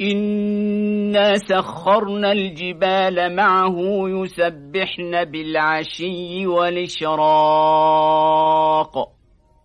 إنا سخرنا الجبال معه يسبحن بالعشي والإشراق